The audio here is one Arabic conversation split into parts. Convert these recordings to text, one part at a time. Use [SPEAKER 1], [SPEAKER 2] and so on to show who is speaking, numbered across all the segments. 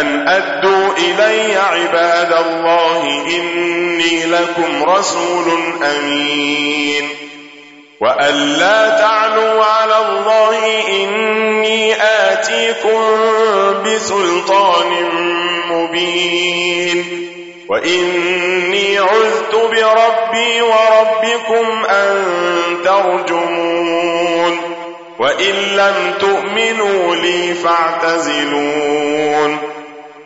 [SPEAKER 1] أن أدوا إلي عباد الله إني لكم رسول أمين وأن لا تعلوا على الله إني آتيكم بسلطان مبين وإني عذت بربي وربكم أن ترجمون وإن لم تؤمنوا لي فاعتزلون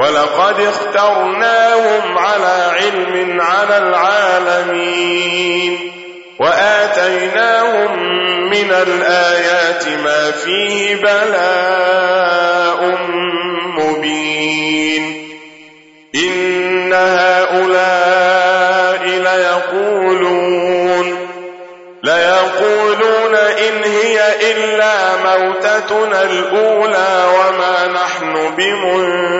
[SPEAKER 1] ولقد اخترناهم على علم على العالمين وآتيناهم من الآيات ما فيه بلاء مبين إن هؤلاء ليقولون ليقولون إن هي إلا موتتنا الأولى وما نحن بمنزلين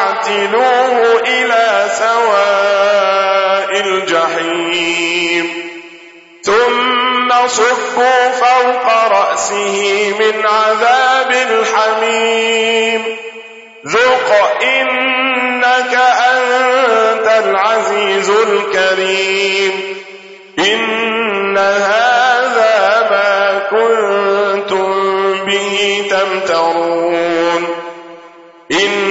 [SPEAKER 1] فاعتلوه إلى سواء الجحيم ثم صفوا فوق رأسه من عذاب الحميم ذق إنك أنت العزيز الكريم إن هذا ما كنتم به تمترون إن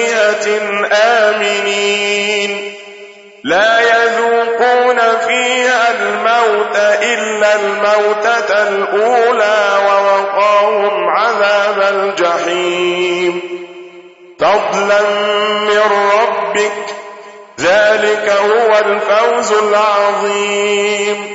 [SPEAKER 1] آنية آمنين. لا يذوقون فيها الموت إلا الموتة الأولى ووقاهم عذاب الجحيم. فضلا من ربك. ذلك هو الفوز العظيم.